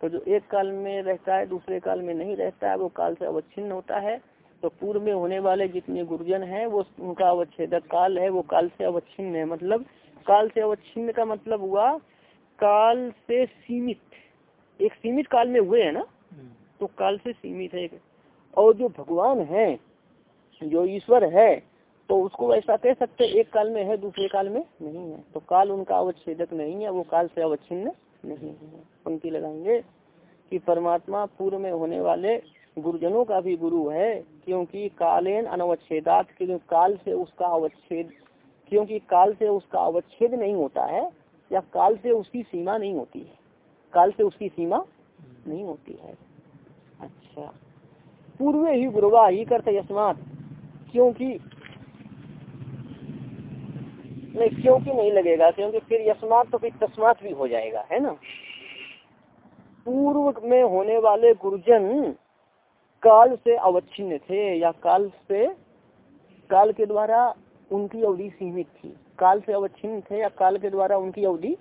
तो जो एक काल में रहता है दूसरे काल में नहीं रहता है वो काल से अवच्छिन्न होता है। तो पूर्व में होने वाले जितने गुरुजन हैं वो उनका अवच्छेदक काल है वो काल से अवच्छिन्न है। मतलब काल से अवच्छिन्न का मतलब हुआ काल से सीमित। एक सीमित काल में हुए है ना तो काल से सीमित है। और जो भगवान है, जो ईश्वर है तो उसको ऐसा कह सकते एक काल में है, दूसरे काल में नहीं है। तो काल उनका अवच्छेदक नहीं है, वो काल से अवच्छिन्न नहीं है। पंक्ति लगाएँगे कि परमात्मा पूर्व में होने वाले गुरुजनों का भी गुरु है, क्योंकि कालेन अनवच्छेदात क्योंकि काल से उसका अवच्छेद, क्योंकि काल से उसका अवच्छेद नहीं होता है, या काल से उसकी सीमा नहीं होती है। काल से उसकी सीमा नहीं होती है। अच्छा। पूर्व ही गुरुवा ही करते यस्मात, क्योंकि नहीं क्योंकि नहीं लगेगा, क्योंकि फिर यशमात तो फिर तस्मात भी हो जाएगा, है ना? पूर्व में होने वाले गुरुजन काल से अवच्छिन्न थे, या काल से, काल के द्वारा उनकी अवधि सीमित थी। काल से अवच्छिन्न थे या काल के द्वारा उनकी अवधि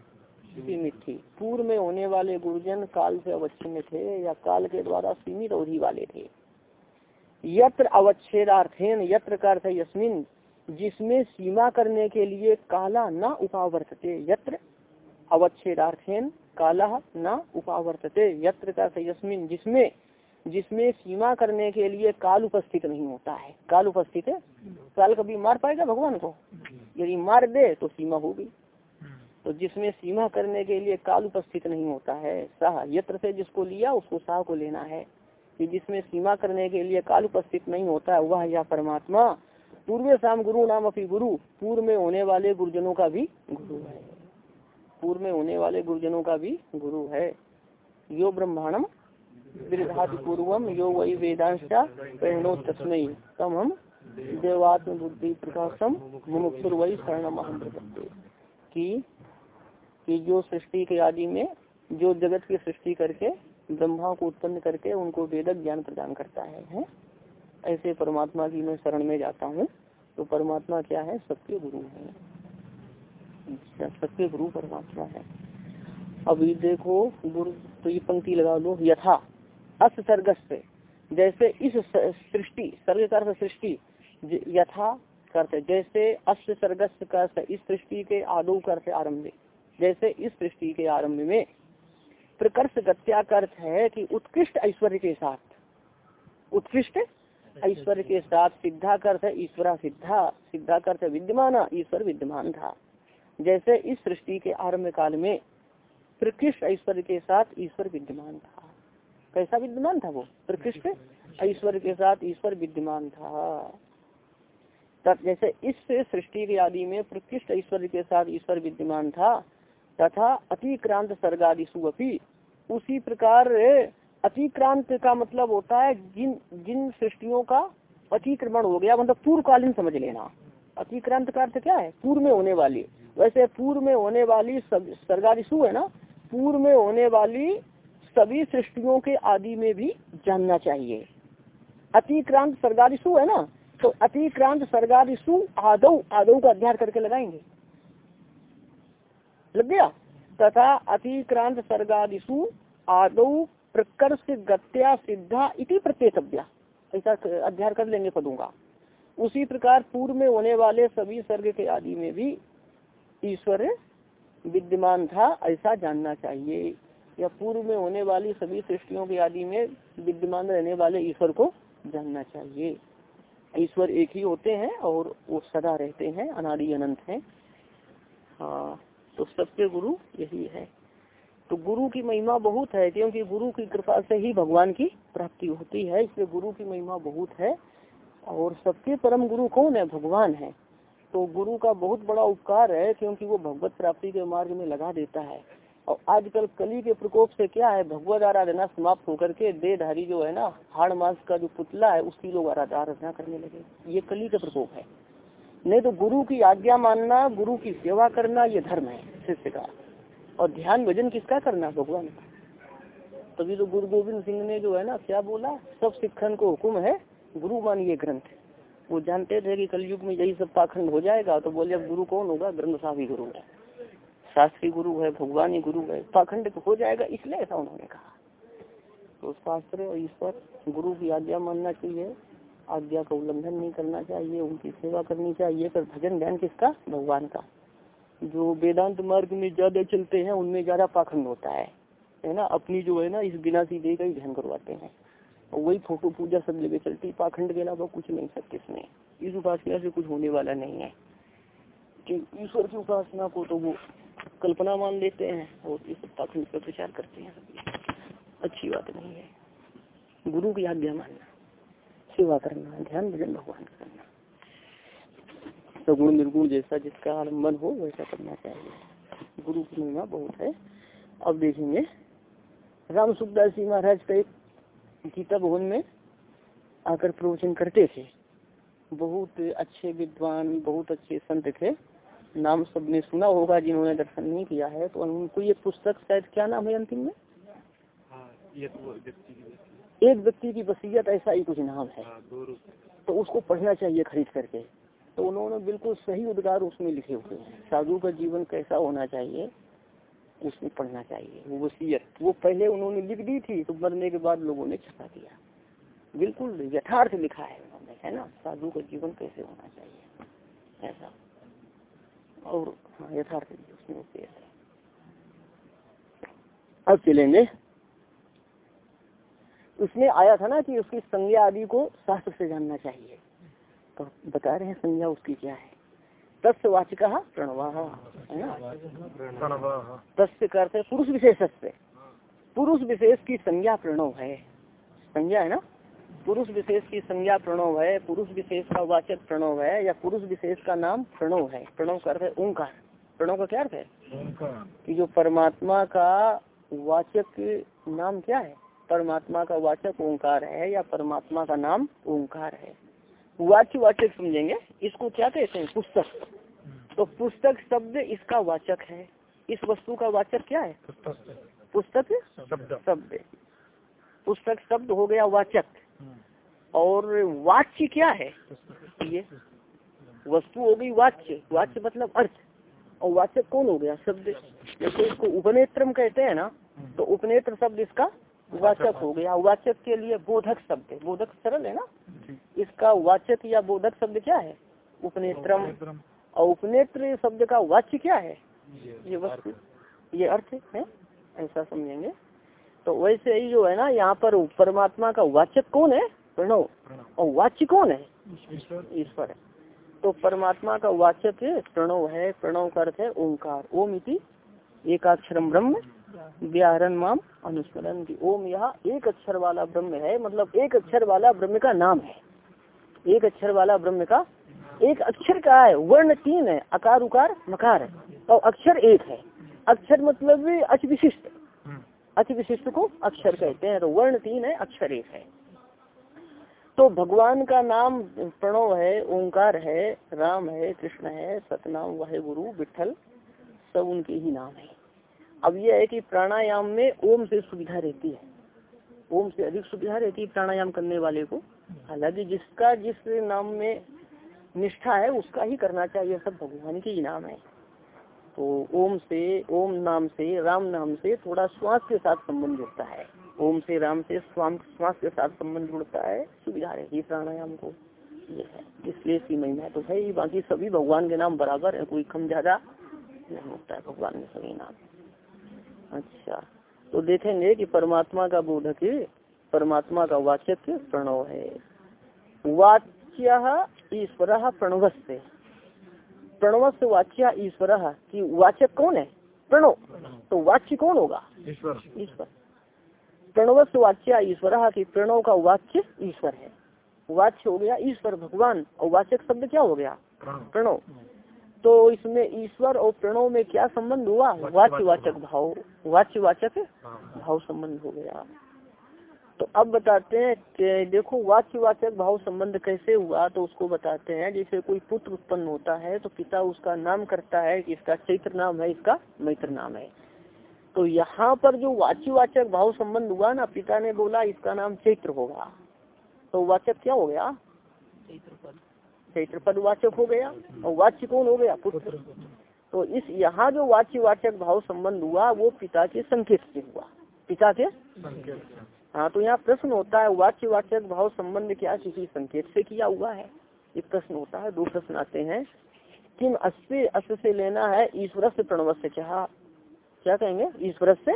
सीमित थी। पूर्व में होने वाले गुरुजन काल से अवच्छिन्न थे या काल के द्वारा सीमित अवधि वाले थे। यत्र अवच्छेदार्थेन, यत्र का अर्थ यस्मिन, जिसमें सीमा करने के लिए काला न उपावर्तते। यत्र अवच्छेदार्थेन, काला न उपावर्तते। यत्र का अर्थ यस्मिन, जिसमें जिसमें सीमा करने के लिए काल उपस्थित नहीं होता है। काल उपस्थित है? काल कभी मार पाएगा भगवान को? यदि मार दे तो सीमा होगी। तो जिसमें सीमा करने के लिए काल उपस्थित नहीं होता है, सह यत्र से जिसको लिया उसको साह को लेना है। कि जिसमें सीमा करने के लिए काल उपस्थित नहीं होता है, वह या परमात्मा, पूर्व शाम गुरु नाम अपनी गुरु, पूर्व में होने वाले गुरुजनों का भी गुरु है। पूर्व में होने वाले गुरुजनों का भी गुरु है। यो ब्रह्मांडम विधाति पूर्वम यो वही वेदांशा प्रेरणो तस्मय तम हम देवात्म बुद्धि प्रकाशम मुमुक्षुर वही शरणम अहम कि जो सृष्टि के आदि में जो जगत की सृष्टि करके ब्रह्मा को उत्पन्न करके उनको वेदक ज्ञान प्रदान करता है, है? ऐसे परमात्मा की मैं शरण में जाता हूँ तो परमात्मा क्या है? सत्य गुरु है। सत्य गुरु परमात्मा है। अभी देखो गुरु तो ये पंक्ति लगा लो यथा अस सर्गस से जैसे इस सृष्टि सर्ग का सृष्टि यथा करते जैसे अस्त सर्गस का इस सृष्टि के आदो करते आरंभ जैसे इस सृष्टि के आरंभ में। प्रकर्ष गत्या का अर्थ है कि उत्कृष्ट ऐश्वर्य के साथ। उत्कृष्ट ऐश्वर्य के साथ सिद्धा अर्थ है ईश्वरा सिद्धा। सिद्धा अर्थ विद्यमान, ईश्वर विद्यमान था। जैसे इस सृष्टि के आरंभ काल में प्रकृष्ट ऐश्वर्य के साथ ईश्वर विद्यमान था। कैसा विद्यमान था वो? प्रकृष्ट ऐश्वर्य के साथ ईश्वर विद्यमान था। तब जैसे इस सृष्टि के आदि में प्रकृष्ट ऐश्वर्य के साथ ईश्वर विद्यमान था तथा अतिक्रांत सर्गादिशु अपी। उसी प्रकार, अतिक्रांत का मतलब होता है जिन जिन सृष्टियों का अतिक्रमण हो गया मतलब पूर्वकालीन समझ लेना। अतिक्रांत का अर्थ क्या है? पूर्व में होने वाली। वैसे पूर्व में होने वाली सर्गादिशु है ना? पूर्व में होने वाली सभी सृष्टियों के आदि में भी जानना चाहिए। अतिक्रांत सर्गादिशु है ना? तो अतिक्रांत सर्गादिशु आदो आदो का अध्ययन करके लगाएँगे। लग गया। तथा अतिक्रांत सर्गादिशु आदौ प्रकर्ष गत्या सिद्धा इति प्रत्येतव्या। ऐसा अध्ययन कर लेंगे पदूँगा उसी प्रकार पूर्व में होने वाले सभी सर्ग के आदि में भी ईश्वर विद्यमान था, ऐसा जानना चाहिए। या पूर्व में होने वाली सभी सृष्टियों के आदि में विद्यमान रहने वाले ईश्वर को जानना चाहिए। ईश्वर एक ही होते हैं और वो सदा रहते हैं, अनादि अनंत हैं। हाँ। तो सबके गुरु यही है। तो गुरु की महिमा बहुत है, क्योंकि गुरु की कृपा से ही भगवान की प्राप्ति होती है, इसलिए गुरु की महिमा बहुत है। और सबके परम गुरु कौन है? भगवान है। तो गुरु का बहुत बड़ा उपकार है, क्योंकि वो भगवत प्राप्ति के मार्ग में लगा देता है। और आजकल कली के प्रकोप से क्या है? भगवत आराधना समाप्त होकर के देहधारी जो है ना, हाड़ मास का जो पुतला है उसकी लोग आराधना करने लगे। ये कली का प्रकोप है। नहीं तो गुरु की आज्ञा मानना, गुरु की सेवा करना, ये धर्म है शिष्य का और ध्यान भजन किसका करना? भगवान का। तभी तो गुरु गोविंद सिंह ने जो है ना, क्या बोला? सब सिखन को हुक्म है, गुरु मानिए ग्रंथ। वो जानते थे कि कलयुग में यही सब पाखंड हो जाएगा तो बोले, अब गुरु कौन होगा? ग्रंथ साहब गुरु है। शास्त्री गुरु है, भगवान ही गुरु है। पाखंड हो जाएगा, इसलिए ऐसा उन्होंने कहा। तो शास्त्र और ईश्वर गुरु की आज्ञा मानना चाहिए। आज्ञा का उल्लंघन नहीं करना चाहिए, उनकी सेवा करनी चाहिए, पर भजन ध्यान किसका? भगवान का। जो वेदांत मार्ग में ज़्यादा चलते हैं, उनमें ज़्यादा पाखंड होता है। है ना? अपनी जो है ना, इस बिना सीधे का ही ध्यान करवाते हैं। और वही फ़ोटो पूजा सब जगह चलती पाखंड के अलावा कुछ नहीं सकते इसमें इस उपासना से कुछ होने वाला नहीं है। कि ईश्वर की उपासना को तो वो कल्पना मान लेते हैं, और इस पाखंड का प्रचार करते हैं। अच्छी बात नहीं है। गुरु की आज्ञा मानना। सेवा करना ध्यान भजन भगवान करना। सगुण निर्गुण जैसा जिसका आलंबन हो वैसा करना चाहिए। गुरु की महिमा बहुत है। अब देखेंगे। राम सुखदास जी महाराज का एक गीता भवन में आकर प्रवचन करते थे। बहुत अच्छे विद्वान बहुत अच्छे संत थे। नाम सबने सुना होगा जिन्होंने दर्शन नहीं किया है तो उनको ये पुस्तक शायद क्या नाम है अंतिम में?
हाँ, ये तो
एक व्यक्ति की वसीयत ऐसा ही कुछ नाम है।
हाँ,
तो उसको पढ़ना चाहिए खरीद करके। तो उन्होंने बिल्कुल सही उद्गार उसमें लिखे हुए हैं। साधु का जीवन कैसा होना चाहिए उसमें पढ़ना चाहिए। वो वसीयत वो पहले उन्होंने लिख दी थी तो मरने के बाद लोगों ने छपा दिया। बिल्कुल यथार्थ लिखा है उन्होंने है ना? साधु का जीवन कैसे होना चाहिए? ऐसा। और हाँ यथार्थ उसमें अब चलेंगे। उसमें आया था ना कि उसकी संज्ञा आदि को शास्त्र से जानना चाहिए। तो बता रहे हैं संज्ञा उसकी क्या है। तस्य वाचिका प्रणव है ना? तस्य करते हैं पुरुष विशेष से पुरुष विशेष की संज्ञा प्रणव है। संज्ञा है ना? पुरुष विशेष की संज्ञा प्रणव है पुरुष विशेष का वाचक प्रणव है या पुरुष विशेष का नाम प्रणव है। प्रणव का अर्थ है ओंकार। प्रणव का क्या अर्थ है? कि जो परमात्मा का वाचक नाम क्या है? परमात्मा का वाचक ओंकार है या परमात्मा का नाम ओंकार है? वाच्य वाचक समझेंगे। इसको क्या कहते हैं? पुस्तक। तो पुस्तक शब्द इसका वाचक है। इस वस्तु का वाचक क्या है?
पुस्तक शब्द।
शब्द। पुस्तक शब्द हो गया वाचक। और वाच्य क्या है? ये वस्तु हो गई वाच्य। वाच्य मतलब अर्थ। और वाचक कौन हो गया? शब्द। जैसे इसको उपनेत्रम कहते हैं ना तो उपनेत्र शब्द इसका वाचक हो गया। वाचक के लिए बोधक शब्द बोधक सरल है ना? इसका वाचक या बोधक शब्द क्या है? उपनेत्रम। और उपनेत्र शब्द का वाच्य क्या है? ये वस्तु। ये अर्थ है? ऐसा समझेंगे। तो वैसे ही जो है ना यहाँ पर परमात्मा का वाचक कौन है? प्रणव। और वाच्य कौन है?
ईश्वर।
ईश्वर। है तो परमात्मा का वाचक प्रणव है। प्रणव का अर्थ है ओंकार। ओम इति एकाक्षरम ब्रह्म। व्याहरण माम अनुस्मरण की ओम यह एक अक्षर वाला ब्रह्म है मतलब एक अक्षर वाला ब्रह्म का नाम है। एक अक्षर वाला ब्रह्म का, एक अक्षर का है, वर्ण तीन है अकार उकार, मकार है। और अक्षर एक है। अक्षर मतलब अच विशिष्ट। अति विशिष्ट को अक्षर कहते हैं तो वर्ण तीन है, अक्षर एक है। तो भगवान का नाम प्रणव है, ओंकार है, राम है, कृष्ण है, सतनाम वाहे गुरु विठल सब उनके ही नाम है। अब यह है कि प्राणायाम में ओम से सुविधा रहती है। ओम से अधिक सुविधा रहती है प्राणायाम करने वाले को। हालाँकि जिसका, जिस नाम में निष्ठा है, उसका ही करना चाहिए, सब भगवान के ही नाम है। तो ओम से, ओम नाम से, राम नाम से थोड़ा श्वास के साथ संबंध जुड़ता है। ओम से, राम से श्वास के साथ संबंध जुड़ता है, सुविधा रहेगी प्राणायाम को। ये है। इसलिए इसकी महिमा तो है ही, बाकी सभी भगवान के नाम बराबर है, कोई कम ज़्यादा नहीं होता है, भगवान में सभी नाम। अच्छा। तो देखेंगे कि परमात्मा का बोधक परमात्मा का वाचक प्रणव है। वाच्य ईश्वर प्रणव से प्रणव से वाच्य ईश्वर की वाचक कौन है? प्रणव। तो वाच्य कौन होगा?
ईश्वर।
ईश्वर। प्रणव से वाच्य ईश्वर की प्रणव का वाच्य ईश्वर है। वाच्य हो गया ईश्वर भगवान और वाचक शब्द क्या हो गया? प्रणव। तो इसमें ईश्वर और प्रणव में क्या संबंध हुआ? वाच्यवाचक भाव वाच्यवाचक भाव संबंध हो गया। तो अब बताते हैं कि देखो वाच्यवाचक भाव संबंध कैसे हुआ तो उसको बताते हैं। जैसे कोई पुत्र उत्पन्न होता है तो पिता उसका नाम करता है कि इसका चैत्र नाम है इसका मित्र नाम है। तो यहाँ पर जो वाच्यवाचक भाव संबंध हुआ ना पिता ने बोला इसका नाम चैत्र होगा। तो वाचक क्या हो गया? चैत्र पद वाचक हो गया और वाच्य कौन हो गया? पुत्र। तो इस यहाँ जो वाच्य वाचक भाव संबंध हुआ वो पिता के संकेत से हुआ। पिता के हाँ तो यहाँ प्रश्न होता है वाच्य वाचक भाव संबंध क्या किसी संकेत से किया हुआ है? एक प्रश्न होता है दो प्रश्न आते हैं। किम अस्य अस्य से लेना है ईश्वर से प्रणव से क्या क्या कहेंगे? ईश्वर से?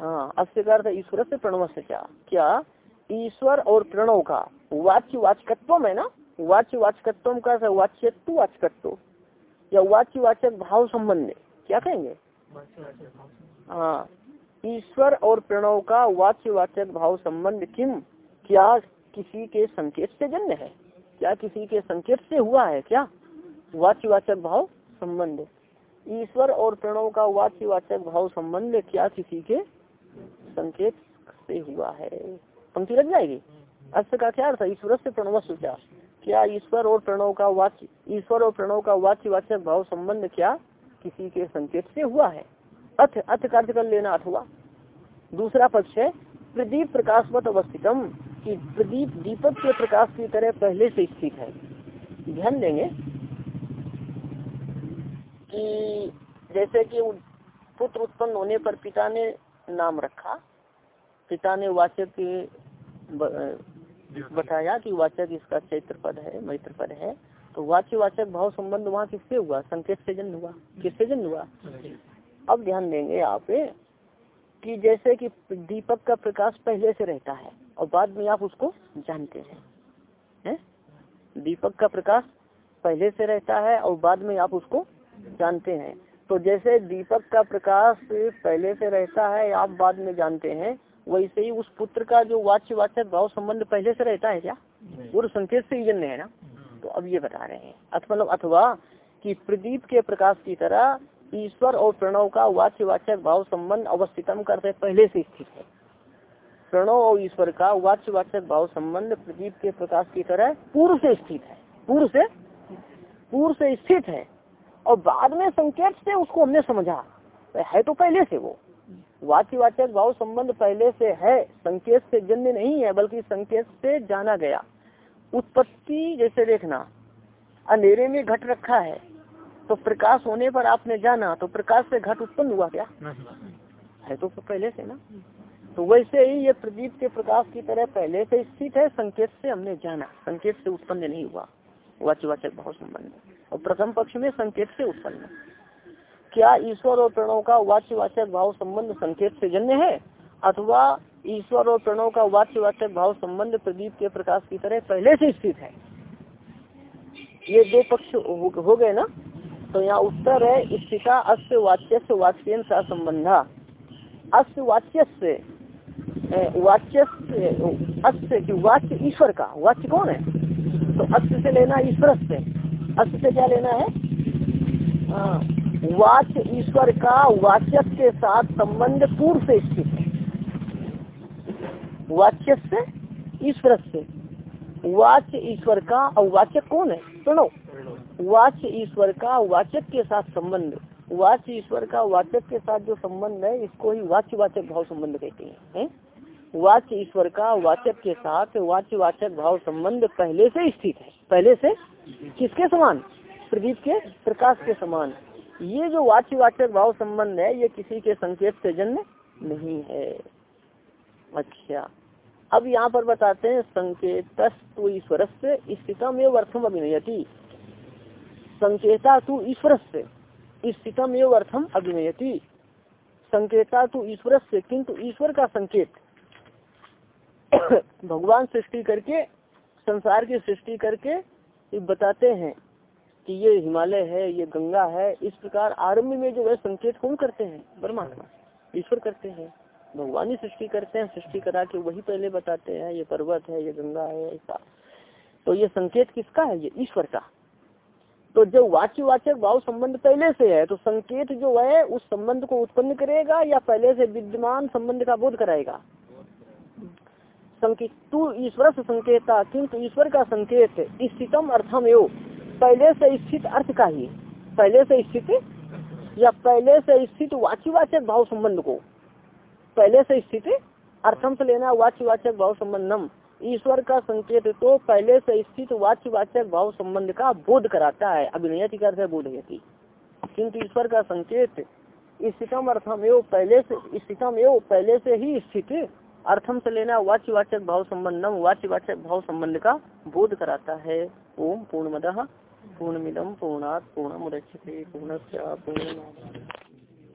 हाँ अस्य का अर्थ ईश्वर से प्रणव से क्या? क्या ईश्वर और प्रणव का। वाच्य वाचकत्व है ना वाच्य वाचकत्व का वाच्यत्व वाचकत्व। या वाच्य वाचक भाव संबंध। क्या कहेंगे? हाँ। ईश्वर और प्रणव का वाच्य वाचक भाव संबंध किम? क्या किसी के संकेत से जन्य है? क्या किसी के संकेत से हुआ है क्या? वाच्य वाचक भाव संबंध। ईश्वर और प्रणव का वाच्य वाचक भाव संबंध क्या किसी के संकेत से हुआ है? पंक्ति लग जाएगी? अर्थ का क्या अर्थ ईश्वर से प्रणव क्या? क्या ईश्वर और प्रणव का वाच्य ईश्वर और प्रणव का वाच्य वाचक भाव संबंध क्या किसी के संकेत से हुआ है? अथ अथ का अर्थ कर लेना अथवा दूसरा पक्ष है, प्रदीप प्रकाशवत अवस्थितम, कि प्रदीप दीपक के प्रकाश की तरह पहले से स्थित है। ध्यान देंगे कि जैसे कि पुत्र उत्पन्न होने पर पिता ने नाम रखा, पिता ने वाचक बताया कि वाचक इसका चैत्र पद है मैत्र पद है। तो वाच्य वाचक भाव संबंध वहाँ किससे हुआ? संकेत से जन्म हुआ। किससे जन्म हुआ? अब ध्यान देंगे आप कि जैसे कि दीपक का प्रकाश पहले से रहता है और बाद में आप उसको जानते हैं है? दीपक का प्रकाश पहले से रहता है और बाद में आप उसको जानते हैं। तो जैसे दीपक का प्रकाश पहले से रहता है आप बाद में जानते हैं वैसे ही उस पुत्र का जो वाच्य वाचक भाव संबंध पहले से रहता है क्या? वो तो संकेत से ही जन्य है ना? तो अब ये बता रहे हैं। अथवा मतलब अथवा कि प्रदीप के प्रकाश की तरह ईश्वर और प्रणव का वाच्य वाचक भाव संबंध अवस्थितम करते पहले से स्थित है। प्रणव और ईश्वर का वाच्य वाचक भाव संबंध प्रदीप के प्रकाश की तरह पूर्व से स्थित है। पूर्व से? पूर्व से स्थित है। और बाद में संकेत से उसको हमने समझा। है तो पहले से वो। वाच्य वाचक भाव संबंध पहले से है संकेत से जन्य नहीं है बल्कि संकेत से जाना गया। उत्पत्ति जैसे देखना अंधेरे में घट रखा है तो प्रकाश होने पर आपने जाना तो प्रकाश से घट उत्पन्न हुआ क्या? है तो पहले से ना? तो वैसे ही ये प्रदीप के प्रकाश की तरह पहले से स्थित है संकेत से हमने जाना। संकेत से उत्पन्न नहीं हुआ वाच्यवाचक भाव संबंध। और प्रथम पक्ष में संकेत से उत्पन्न। क्या ईश्वर और प्रणव का वाच्य वाच्यवाचक भाव संबंध संकेत से जन्य है? अथवा ईश्वर और प्रणव का वाच्यवाचक भाव संबंध प्रदीप के प्रकाश की तरह पहले से स्थित है? ये दो पक्ष हो गए ना? तो यहाँ उत्तर है स्थिता अस्य वाच्य सा संबंधा। अस्य वाच्य से वाच्य अस्य की वाच्य ईश्वर का, वाच्य कौन है? तो अस्य से लेना ईश्वर से अस्य से क्या लेना है? हाँ वाच्य ईश्वर का वाच्य के साथ संबंध पूर्व से स्थित है। वाच्य से ईश्वर से वाच्य ईश्वर का और वाचक कौन है? सुनो। वाच्य ईश्वर का वाचक के साथ संबंध। वाच्य ईश्वर का वाचक के साथ जो संबंध है, इसको ही वाच्य वाचक भाव संबंध कहते हैं, है? वाच्य ईश्वर का वाचक के साथ वाच्य वाचक भाव संबंध पहले से स्थित है। पहले से किसके समान? प्रदीप के, प्रकाश के समान। ये जो वाच्य भाव संबंध है, ये किसी के संकेत से जन्म नहीं है। अच्छा अब यहाँ पर बताते हैं संकेत ईश्वर से स्थितम एवं अर्थम अभिनयति। संकेता तू ईश्वर से स्थितम एवं अर्थम अभिनयति। संकेता तू ईश्वर से किंतु ईश्वर का संकेत। <coughs> भगवान सृष्टि करके, संसार की सृष्टि करके बताते हैं। कि ये हिमालय है, ये गंगा है, इस प्रकार आरंभ में जो है संकेत कौन करते हैं? परमात्मा। ईश्वर करते हैं, भगवान ही सृष्टि करते हैं, सृष्टि करा के वही पहले बताते हैं, ये पर्वत है, ये गंगा है ऐसा तो ये संकेत किसका है? ये ईश्वर का। तो जो वाच्य वाचक भाव संबंध पहले से है तो संकेत जो है, उस संबंध को उत्पन्न करेगा या पहले से विद्यमान संबंध का बोध कराएगा? संकेत, तू ईश्वर से संकेता किंतु ईश्वर का संकेत स्थितम अर्थम एव पहले से स्थित अर्थ का ही पहले से स्थित या पहले से स्थित वाच्यवाचक भाव संबंध को। पहले से स्थित अर्थम से लेना वाच्यवाचक भाव संबंधम। ईश्वर का संकेत तो पहले से स्थित वाच्यवाचक भाव संबंध का बोध कराता है। अभिनयति अर्थ बोधयति किंतु ईश्वर का संकेत स्थितम अर्थम एवं पहले से स्थितम एवं पहले से ही स्थित अर्थम से लेना वाच्यवाचक भाव संबंधम। वाच्यवाचक भाव संबंध का बोध कराता है। ओम पूर्ण पूर्णमिदम पूर्णात पूर्ण मुदच्यते पूर्ण पूर्ण